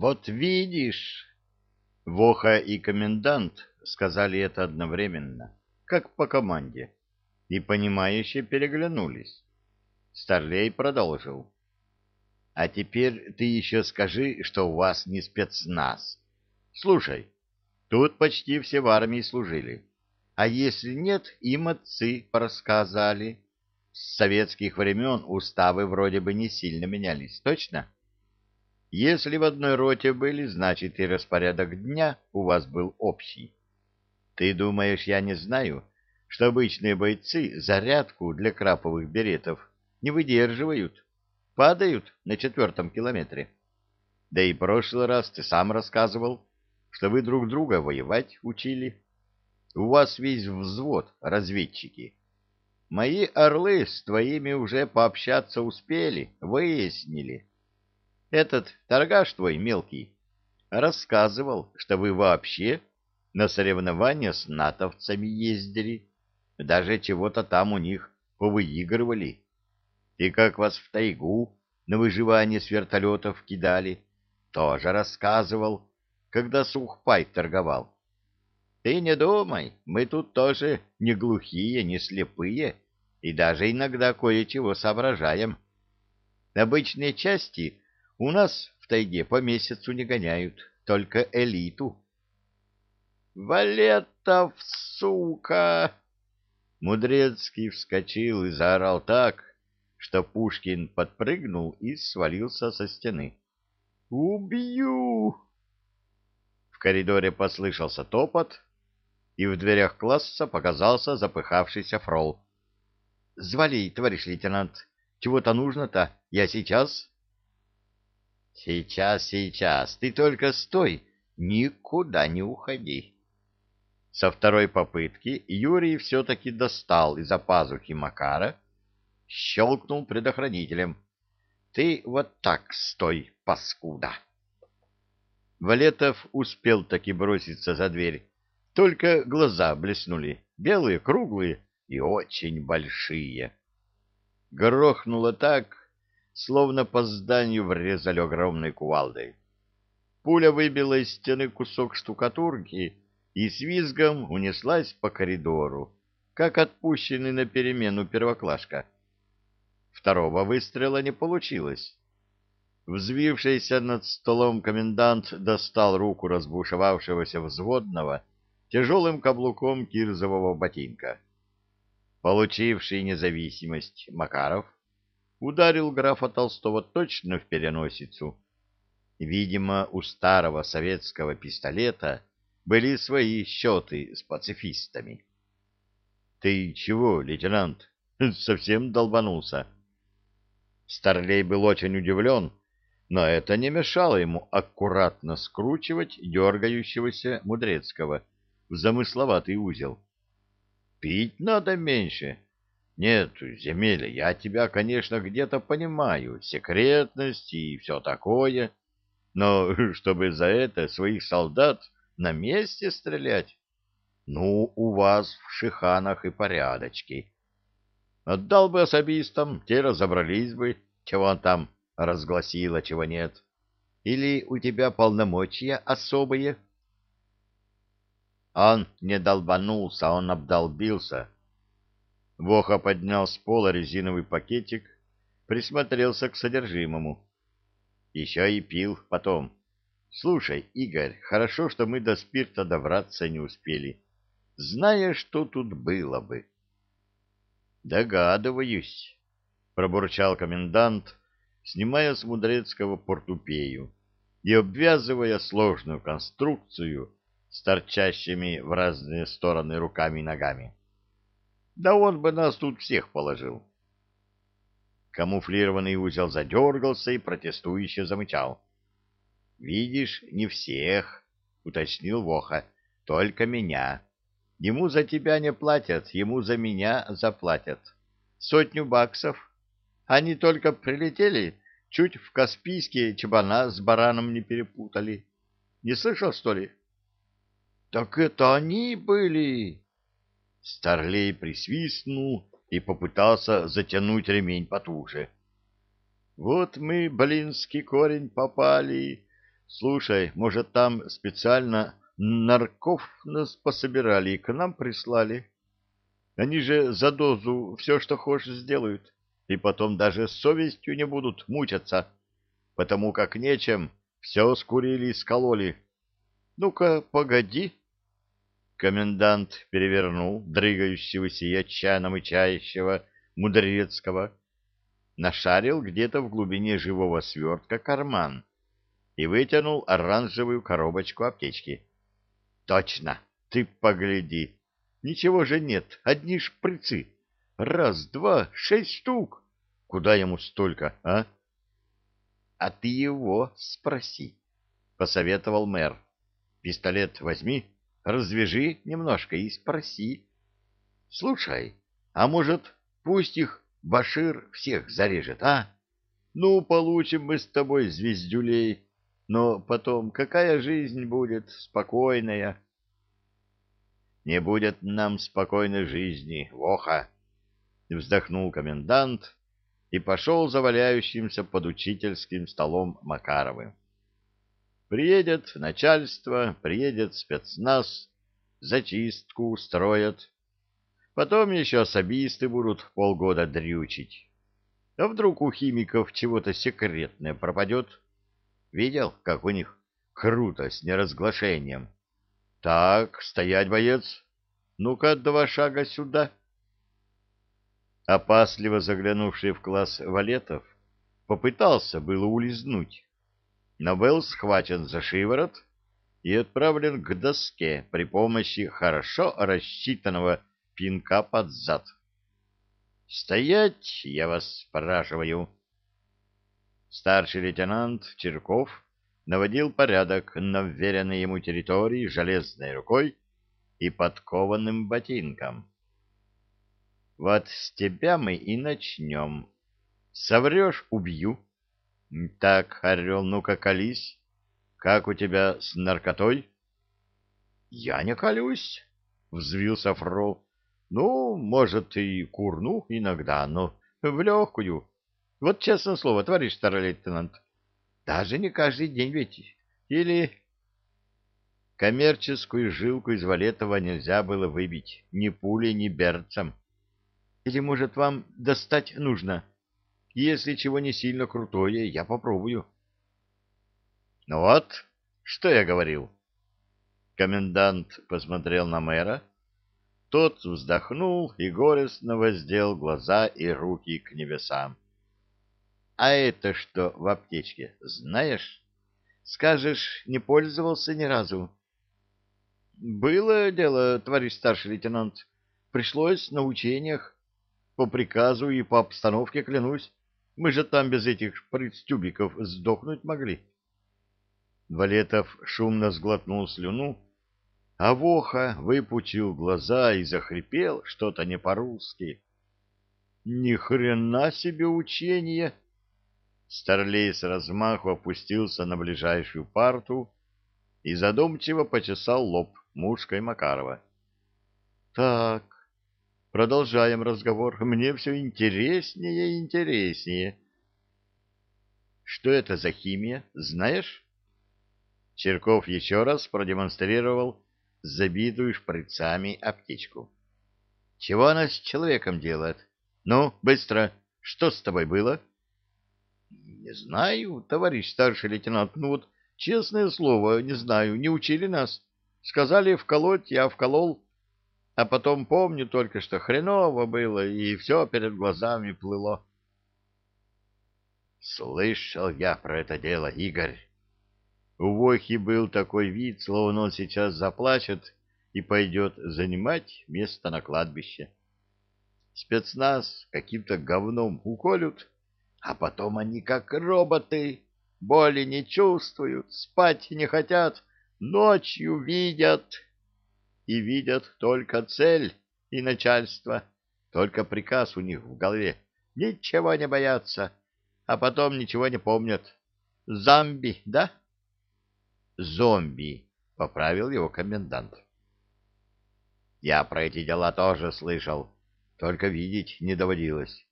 Вот видишь, Воха и комендант сказали это одновременно, как по команде, и понимающе переглянулись. Старлей продолжил. А теперь ты еще скажи, что у вас не спецназ. Слушай, тут почти все в армии служили. А если нет, им отцы порассказали. С советских времен уставы вроде бы не сильно менялись, точно? Если в одной роте были, значит и распорядок дня у вас был общий. Ты думаешь, я не знаю, что обычные бойцы зарядку для краповых беретов не выдерживают, падают на четвертом километре? Да и прошлый раз ты сам рассказывал, что вы друг друга воевать учили. У вас весь взвод разведчики. Мои орлы с твоими уже пообщаться успели, выяснили. Этот торгаш твой мелкий рассказывал, что вы вообще на соревнования с натовцами ездили, даже чего-то там у них повыигрывали. И как вас в тайгу на выживание с вертолетов кидали, тоже рассказывал, когда сухпай торговал. Ты не думай, мы тут тоже не глухие, не слепые, и даже иногда кое-чего соображаем. Обычные части у нас в тайге по месяцу не гоняют, только элиту. «Валетов, сука!» Мудрецкий вскочил и заорал так, что Пушкин подпрыгнул и свалился со стены. «Убью!» В коридоре послышался топот, и в дверях класса показался запыхавшийся фрол. — Звали, товарищ лейтенант. Чего-то нужно-то. Я сейчас? — Сейчас, сейчас. Ты только стой. Никуда не уходи. Со второй попытки Юрий все-таки достал из-за пазухи Макара, щелкнул предохранителем. — Ты вот так стой, паскуда. Валетов успел таки броситься за дверь только глаза блеснули, белые, круглые и очень большие. Грохнуло так, словно по зданию врезали огромной кувалдой. Пуля выбила из стены кусок штукатурки и с визгом унеслась по коридору, как отпущенный на перемену первоклашка. Второго выстрела не получилось. Взвившийся над столом комендант достал руку разбушевавшегося взводного тяжелым каблуком кирзового ботинка. Получивший независимость Макаров ударил графа Толстого точно в переносицу. Видимо, у старого советского пистолета были свои счеты с пацифистами. — Ты чего, лейтенант? Совсем долбанулся. Старлей был очень удивлен, но это не мешало ему аккуратно скручивать дергающегося Мудрецкого — в замысловатый узел. Пить надо меньше. Нет, земеля, я тебя, конечно, где-то понимаю, секретность и все такое, но чтобы за это своих солдат на месте стрелять, ну, у вас в шиханах и порядочки. Отдал бы особистам, те разобрались бы, чего он там разгласил, а чего нет. Или у тебя полномочия особые? — он не долбанулся, он обдолбился. Воха поднял с пола резиновый пакетик, присмотрелся к содержимому. Еще и пил потом. Слушай, Игорь, хорошо, что мы до спирта добраться не успели. Знаешь, что тут было бы? Догадываюсь, пробурчал комендант, снимая с Мудрецкого портупею и обвязывая сложную конструкцию с торчащими в разные стороны руками и ногами. Да он бы нас тут всех положил. Камуфлированный узел задергался и протестующе замычал. — Видишь, не всех, — уточнил Воха, — только меня. Ему за тебя не платят, ему за меня заплатят. Сотню баксов. Они только прилетели, чуть в Каспийске чабана с бараном не перепутали. Не слышал, что ли? Так это они были. Старлей присвистнул и попытался затянуть ремень потуже. Вот мы, блинский корень, попали. Слушай, может, там специально нарков нас пособирали и к нам прислали? Они же за дозу все, что хочешь, сделают, и потом даже с совестью не будут мучаться, потому как нечем, все скурили и скололи. Ну-ка, погоди. Комендант перевернул дрыгающегося и отчаянно мычающего Мудрецкого, нашарил где-то в глубине живого свертка карман и вытянул оранжевую коробочку аптечки. Точно, ты погляди. Ничего же нет, одни шприцы. Раз, два, шесть штук. Куда ему столько, а? А ты его спроси, посоветовал мэр. Пистолет возьми, развяжи немножко и спроси. Слушай, а может, пусть их Башир всех зарежет, а? Ну, получим мы с тобой звездюлей, но потом какая жизнь будет спокойная? Не будет нам спокойной жизни, Воха, вздохнул комендант и пошел за валяющимся под учительским столом Макаровым. Приедет начальство, приедет спецназ, зачистку устроят. Потом еще особисты будут полгода дрючить. А вдруг у химиков чего-то секретное пропадет? Видел, как у них круто с неразглашением? Так, стоять, боец. Ну-ка, два шага сюда. Опасливо заглянувший в класс валетов, попытался было улизнуть но был схвачен за шиворот и отправлен к доске при помощи хорошо рассчитанного пинка под зад. «Стоять, я вас спрашиваю!» Старший лейтенант Черков наводил порядок на вверенной ему территории железной рукой и подкованным ботинком. «Вот с тебя мы и начнем. Соврешь — убью». — Так, Орел, ну-ка колись. Как у тебя с наркотой? — Я не колюсь, — взвился Фрол. — Ну, может, и курну иногда, но в легкую. Вот честное слово, товарищ старый лейтенант, даже не каждый день ведь. Или... Коммерческую жилку из Валетова нельзя было выбить ни пулей, ни берцем. Или, может, вам достать нужно? — если чего не сильно крутое, я попробую. Ну вот, что я говорил. Комендант посмотрел на мэра. Тот вздохнул и горестно воздел глаза и руки к небесам. — А это что в аптечке, знаешь? Скажешь, не пользовался ни разу? — Было дело, товарищ старший лейтенант. Пришлось на учениях. По приказу и по обстановке, клянусь. Мы же там без этих шприц-тюбиков сдохнуть могли. Валетов шумно сглотнул слюну, а Воха выпучил глаза и захрипел что-то не по-русски. Ни хрена себе учение! Старлей с размаху опустился на ближайшую парту и задумчиво почесал лоб мушкой Макарова. — Так, Продолжаем разговор. Мне все интереснее и интереснее. Что это за химия, знаешь? Черков еще раз продемонстрировал забитую шприцами аптечку. Чего она с человеком делает? Ну, быстро, что с тобой было? Не знаю, товарищ старший лейтенант, ну вот, честное слово, не знаю, не учили нас. Сказали вколоть, я вколол. А потом помню только, что хреново было, и все перед глазами плыло. Слышал я про это дело, Игорь. У Вохи был такой вид, словно он сейчас заплачет и пойдет занимать место на кладбище. Спецназ каким-то говном уколют, а потом они как роботы, боли не чувствуют, спать не хотят, ночью видят и видят только цель и начальство, только приказ у них в голове. Ничего не боятся, а потом ничего не помнят. Зомби, да? Зомби, поправил его комендант. Я про эти дела тоже слышал, только видеть не доводилось.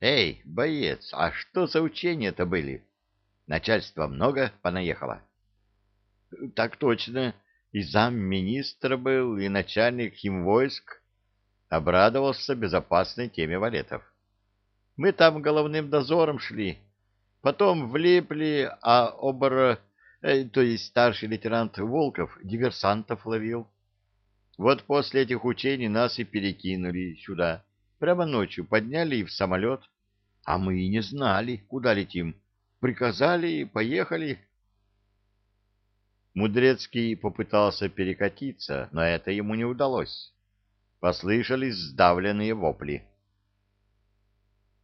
Эй, боец, а что за учения-то были? Начальство много понаехало? — Так точно. И замминистра был, и начальник химвойск. Обрадовался безопасной теме валетов. Мы там головным дозором шли. Потом влепли, а обор... Э, то есть старший лейтенант Волков диверсантов ловил. Вот после этих учений нас и перекинули сюда. Прямо ночью подняли и в самолет. А мы и не знали, куда летим. Приказали и поехали. Мудрецкий попытался перекатиться, но это ему не удалось. Послышались сдавленные вопли.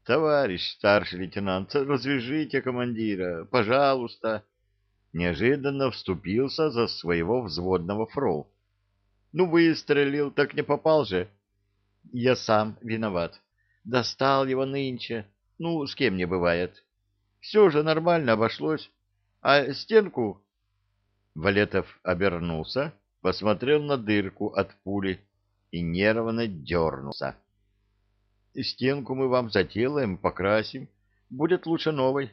«Товарищ старший лейтенант, развяжите командира, пожалуйста!» Неожиданно вступился за своего взводного фрол. «Ну, выстрелил, так не попал же!» «Я сам виноват. Достал его нынче. Ну, с кем не бывает. Все же нормально обошлось. А стенку Валетов обернулся, посмотрел на дырку от пули и нервно дернулся. «Стенку мы вам заделаем, покрасим. Будет лучше новой».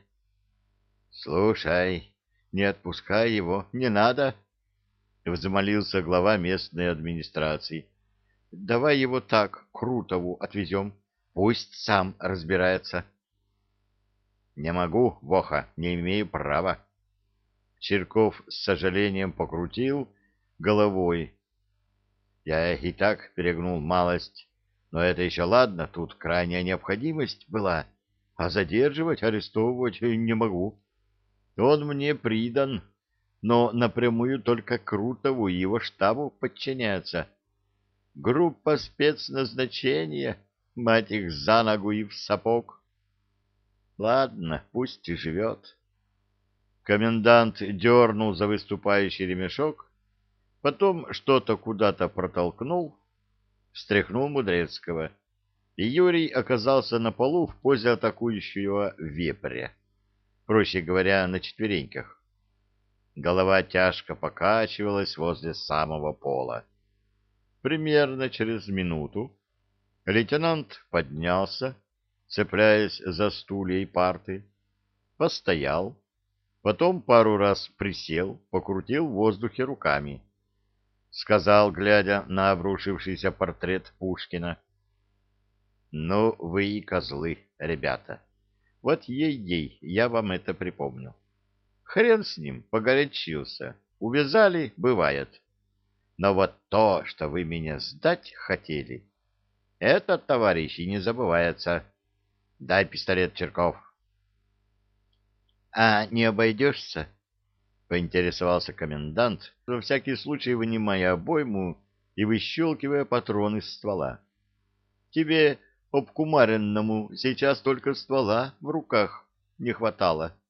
«Слушай, не отпускай его, не надо», — взмолился глава местной администрации. «Давай его так, Крутову, отвезем. Пусть сам разбирается». «Не могу, Воха, не имею права». Черков с сожалением покрутил головой. Я и так перегнул малость, но это еще ладно, тут крайняя необходимость была, а задерживать, арестовывать не могу. Он мне придан, но напрямую только Крутову и его штабу подчиняется. Группа спецназначения, мать их за ногу и в сапог. Ладно, пусть и живет. Комендант дернул за выступающий ремешок, потом что-то куда-то протолкнул, встряхнул Мудрецкого, и Юрий оказался на полу в позе атакующего вепря, проще говоря, на четвереньках. Голова тяжко покачивалась возле самого пола. Примерно через минуту лейтенант поднялся, цепляясь за стулья и парты, постоял, Потом пару раз присел, покрутил в воздухе руками. Сказал, глядя на обрушившийся портрет Пушкина. «Ну, вы и козлы, ребята. Вот ей-ей, я вам это припомню. Хрен с ним, погорячился. Увязали, бывает. Но вот то, что вы меня сдать хотели, это, товарищи, не забывается. Дай пистолет, Черков». А не обойдешься? — поинтересовался комендант, на всякий случай вынимая обойму и выщелкивая патрон из ствола. — Тебе, обкумаренному, сейчас только ствола в руках не хватало. —